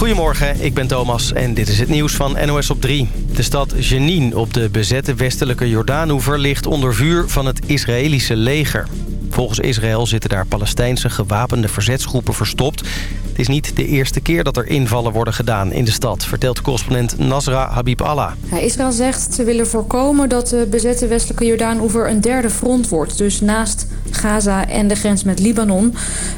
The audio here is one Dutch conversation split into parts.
Goedemorgen, ik ben Thomas en dit is het nieuws van NOS op 3. De stad Jenin op de bezette westelijke Jordaanover ligt onder vuur van het Israëlische leger. Volgens Israël zitten daar Palestijnse gewapende verzetsgroepen verstopt. Het is niet de eerste keer dat er invallen worden gedaan in de stad... vertelt correspondent Nasra Habib Allah. Israël zegt ze willen voorkomen dat de bezette westelijke Jordaanover een derde front wordt. Dus naast Gaza en de grens met Libanon.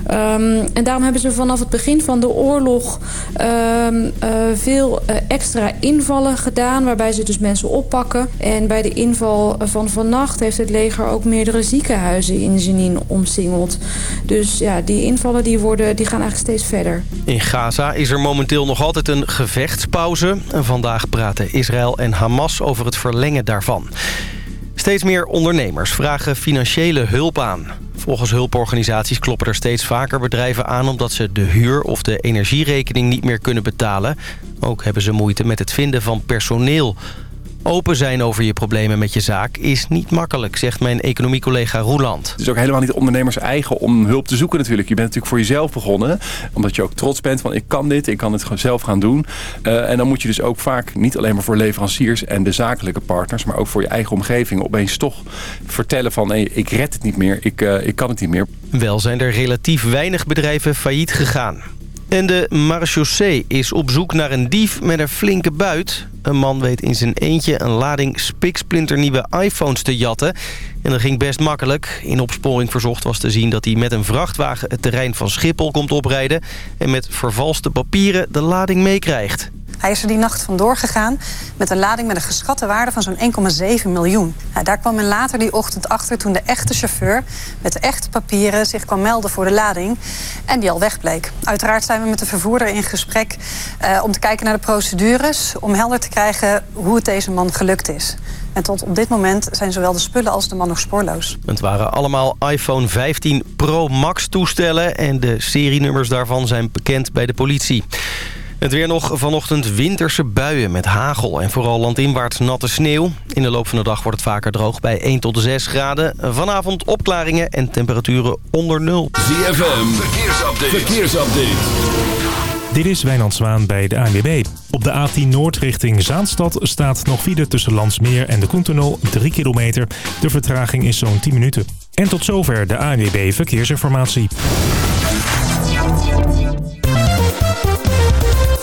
Ehm, en daarom hebben ze vanaf het begin van de oorlog ehm, eh, veel eh, extra invallen gedaan... waarbij ze dus mensen oppakken. En bij de inval van vannacht heeft het leger ook meerdere ziekenhuizen in Jenin omsingeld. Dus ja, die invallen die worden, die gaan eigenlijk steeds verder. In Gaza is er momenteel nog altijd een gevechtspauze. En vandaag praten Israël en Hamas over het verlengen daarvan. Steeds meer ondernemers vragen financiële hulp aan. Volgens hulporganisaties kloppen er steeds vaker bedrijven aan... omdat ze de huur of de energierekening niet meer kunnen betalen. Ook hebben ze moeite met het vinden van personeel... Open zijn over je problemen met je zaak is niet makkelijk, zegt mijn economiecollega Roeland. Het is ook helemaal niet ondernemers eigen om hulp te zoeken natuurlijk. Je bent natuurlijk voor jezelf begonnen, omdat je ook trots bent van ik kan dit, ik kan het zelf gaan doen. Eh, en dan moet je dus ook vaak niet alleen maar voor leveranciers en de zakelijke partners, maar ook voor je eigen omgeving opeens toch vertellen van ik red het niet meer, ik, eh, ik kan het niet meer. Wel zijn er relatief weinig bedrijven failliet gegaan. En de marechaussee is op zoek naar een dief met een flinke buit. Een man weet in zijn eentje een lading spiksplinternieuwe iPhones te jatten. En dat ging best makkelijk. In opsporing verzocht was te zien dat hij met een vrachtwagen het terrein van Schiphol komt oprijden... en met vervalste papieren de lading meekrijgt. Hij is er die nacht vandoor gegaan met een lading met een geschatte waarde van zo'n 1,7 miljoen. Nou, daar kwam men later die ochtend achter toen de echte chauffeur met de echte papieren zich kwam melden voor de lading en die al wegbleek. Uiteraard zijn we met de vervoerder in gesprek eh, om te kijken naar de procedures, om helder te krijgen hoe het deze man gelukt is. En tot op dit moment zijn zowel de spullen als de man nog spoorloos. Het waren allemaal iPhone 15 Pro Max toestellen... en de serienummers daarvan zijn bekend bij de politie. Het weer nog vanochtend winterse buien met hagel en vooral landinwaarts natte sneeuw. In de loop van de dag wordt het vaker droog bij 1 tot 6 graden. Vanavond opklaringen en temperaturen onder nul. ZFM, verkeersupdate. verkeersupdate. Dit is Wijnand Zwaan bij de ANWB. Op de A10 Noord richting Zaanstad staat nog file tussen Landsmeer en de Koentunnel 3 kilometer. De vertraging is zo'n 10 minuten. En tot zover de ANWB Verkeersinformatie.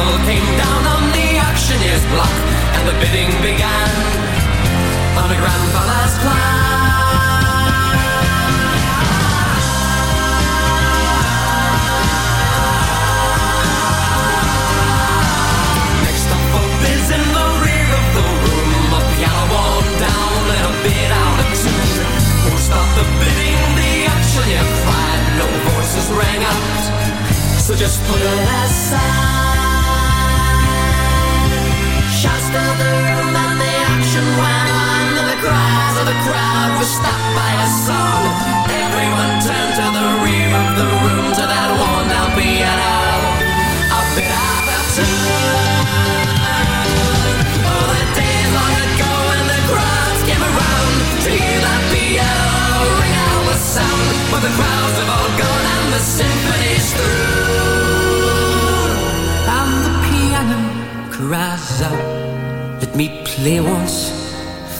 gavel came down on the auctioneer's block, and the bidding began on a grandfather's plan. bid out of tune. Who stopped the bidding? The auctioneer cried. No voices rang out, so just put it aside. the crowd was stopped by a song. Everyone turned to the rear of the room to that worn-out piano. A bit out of tune. Oh, the days long ago when the crowds came around to hear that piano ring out with sound. But the crowds have all gone and the symphony's through. And the piano cries out, "Let me play once."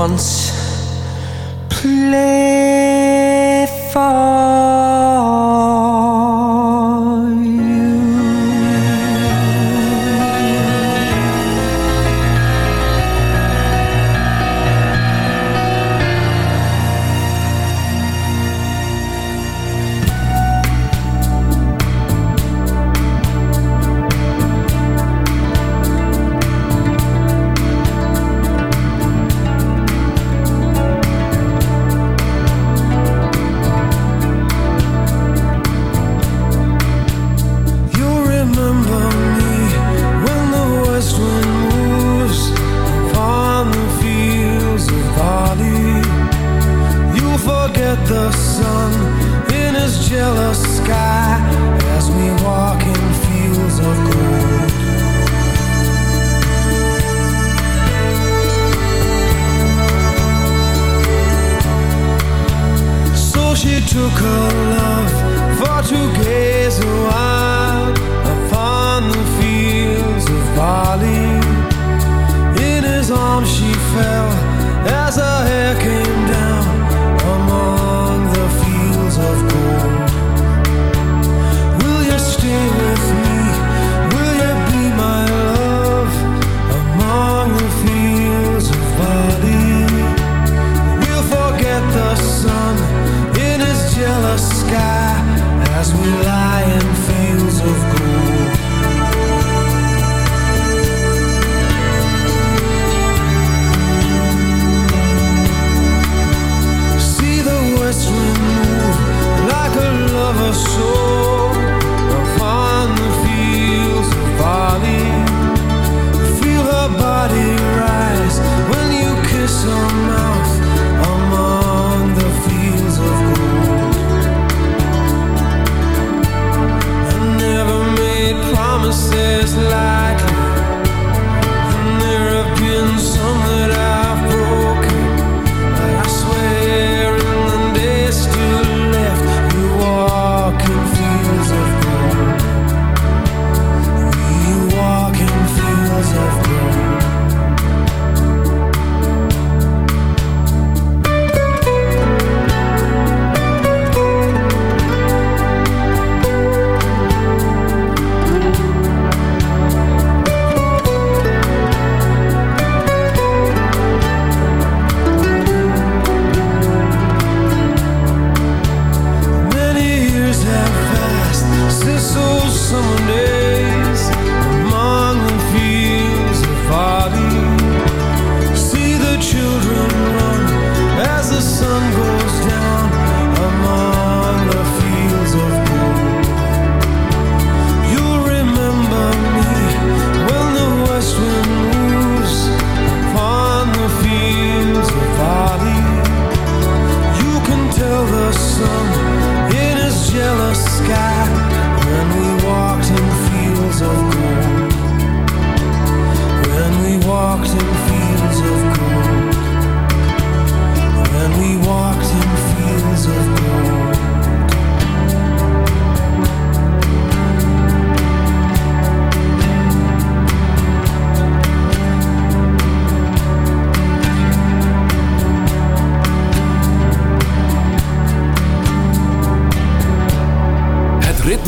once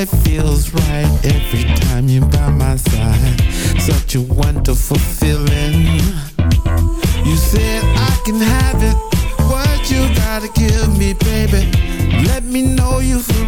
life feels right every time you're by my side. Such a wonderful feeling. You said I can have it. What you gotta give me, baby? Let me know you for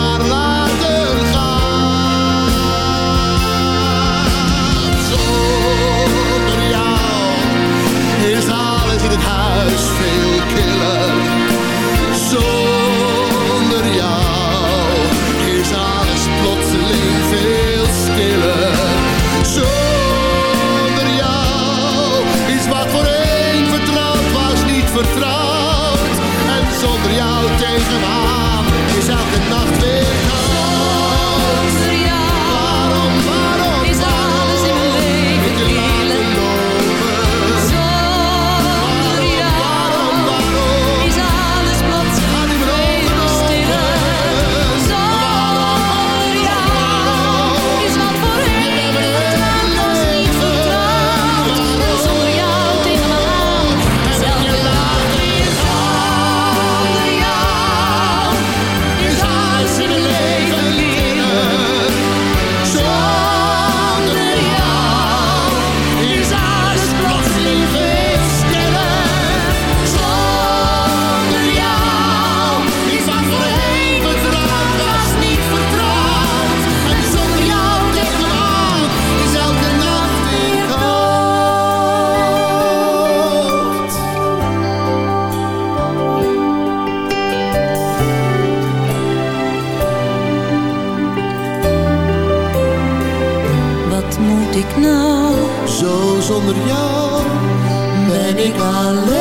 is elke nacht. moet ik nou? Zo zonder jou ben ik alleen.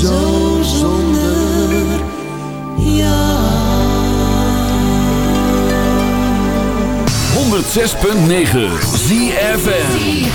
Zo zonder jou. 106.9 ZFN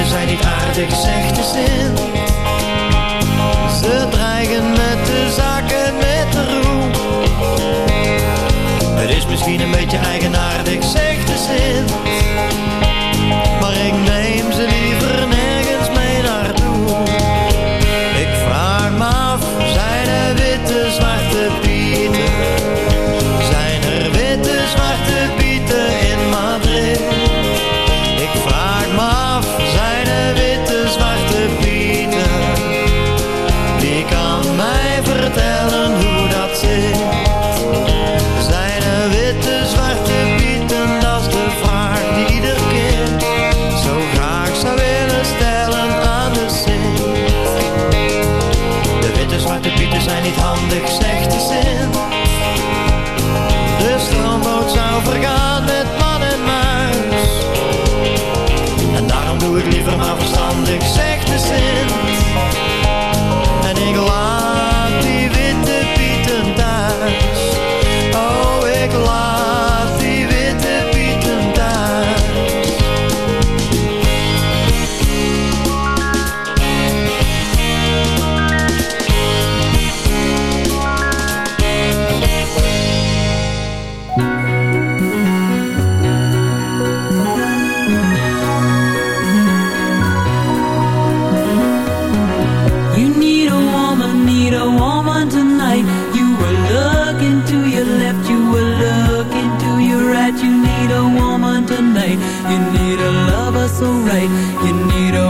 woorden zijn niet aardig zegt de zin. right. You need a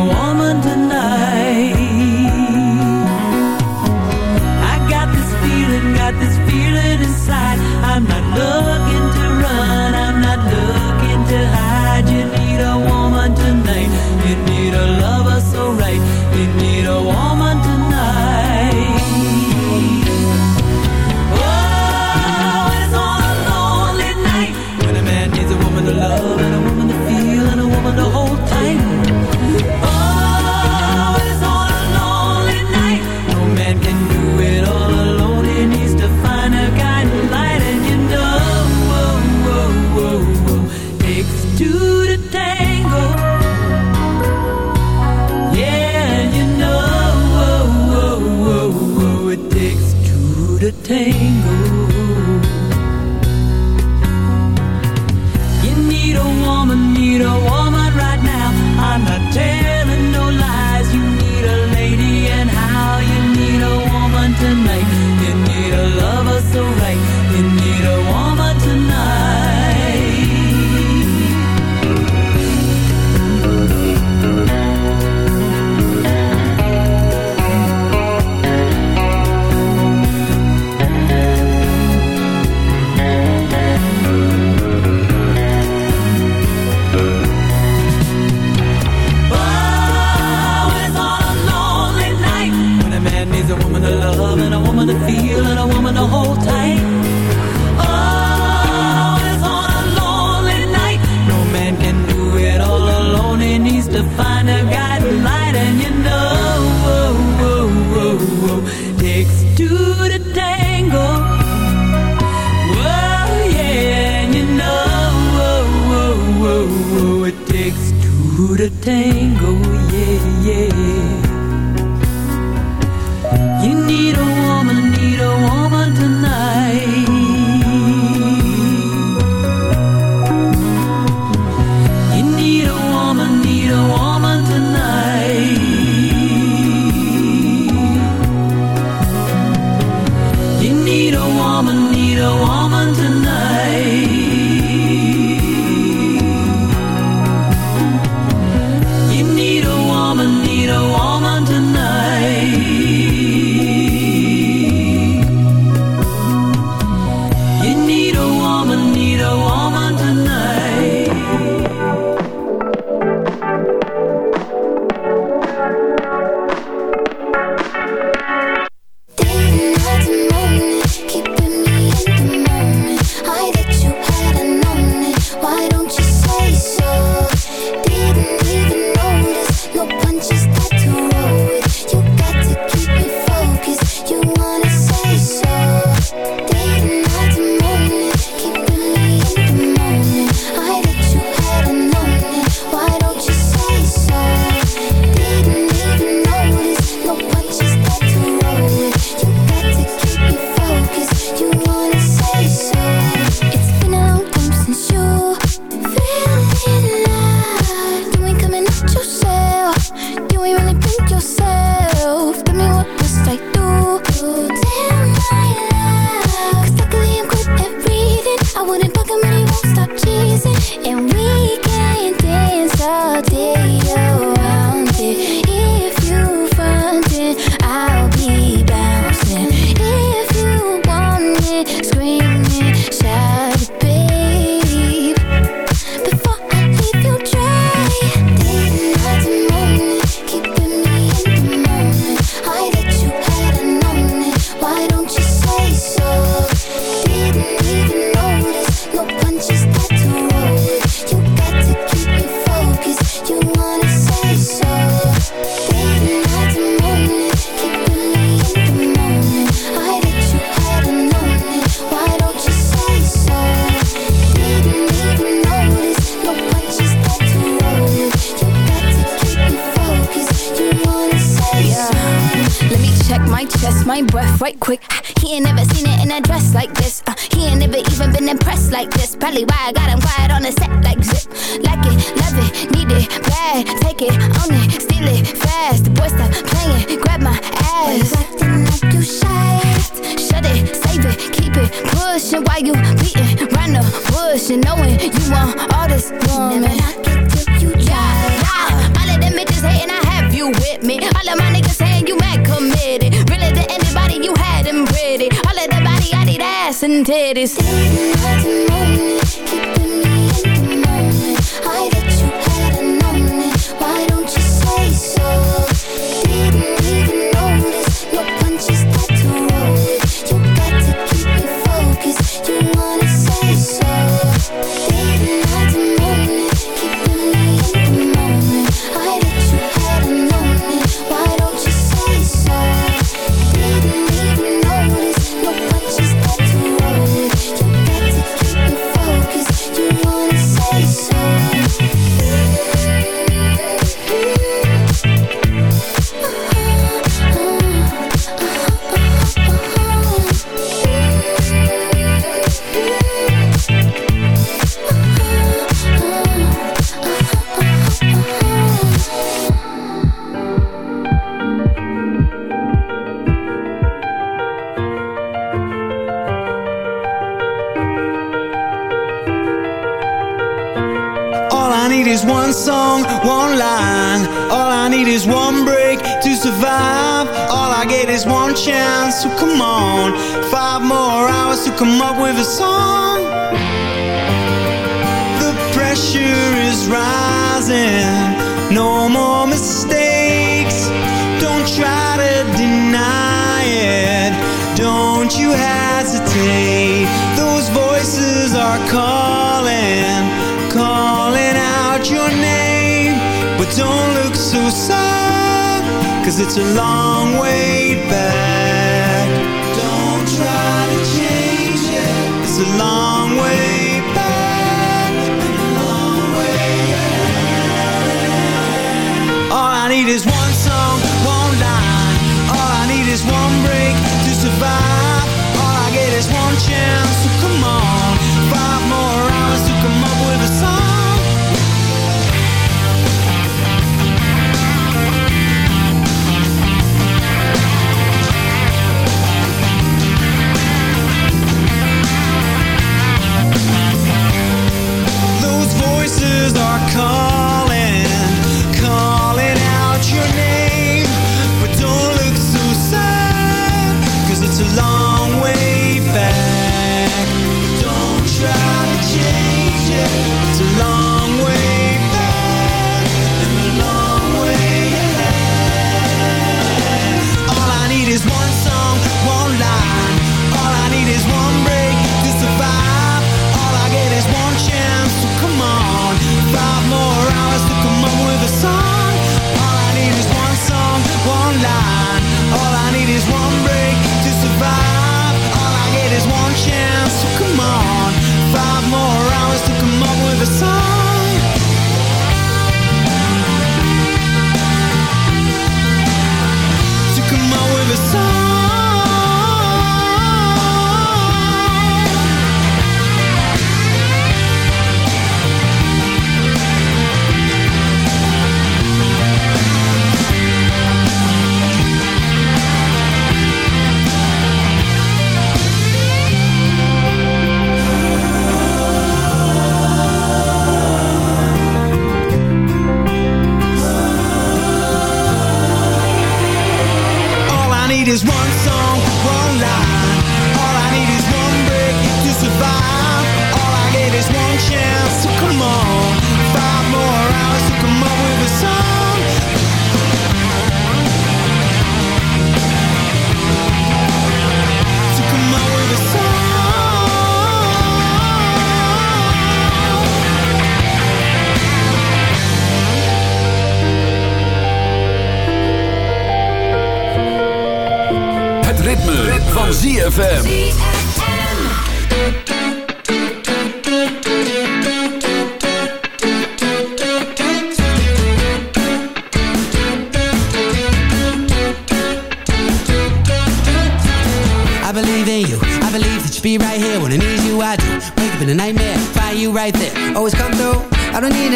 the tango, yeah, yeah.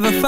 never found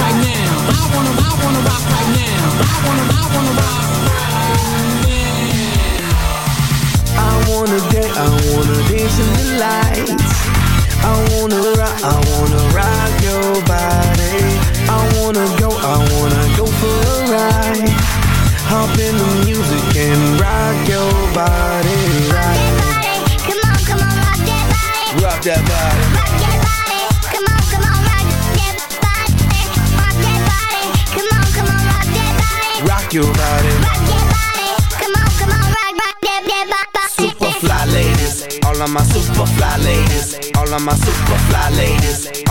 right now. I wanna, I wanna rock right now. I wanna, I wanna rock right I wanna dance, I wanna dance in the lights. I wanna rock, I wanna rock your body. I wanna go, I wanna go for a ride. Hop in the music and rock your body. rock that body, come on, come on, rock that body. Rock that body you about it. Super fly ladies, all of my super fly ladies, all of my super fly ladies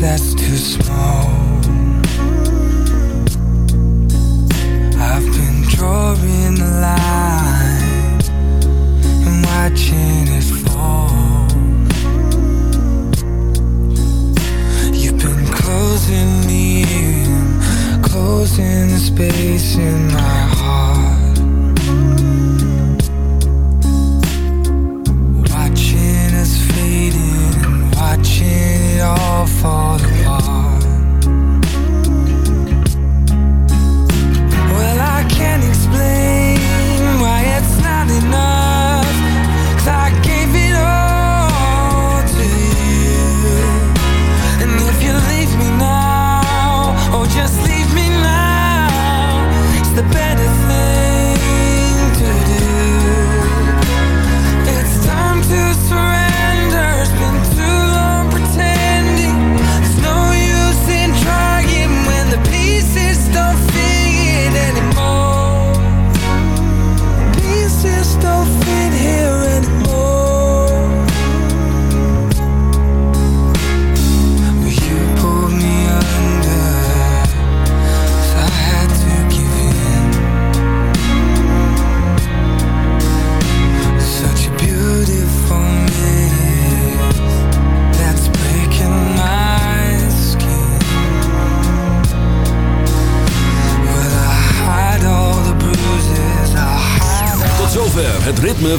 that's too small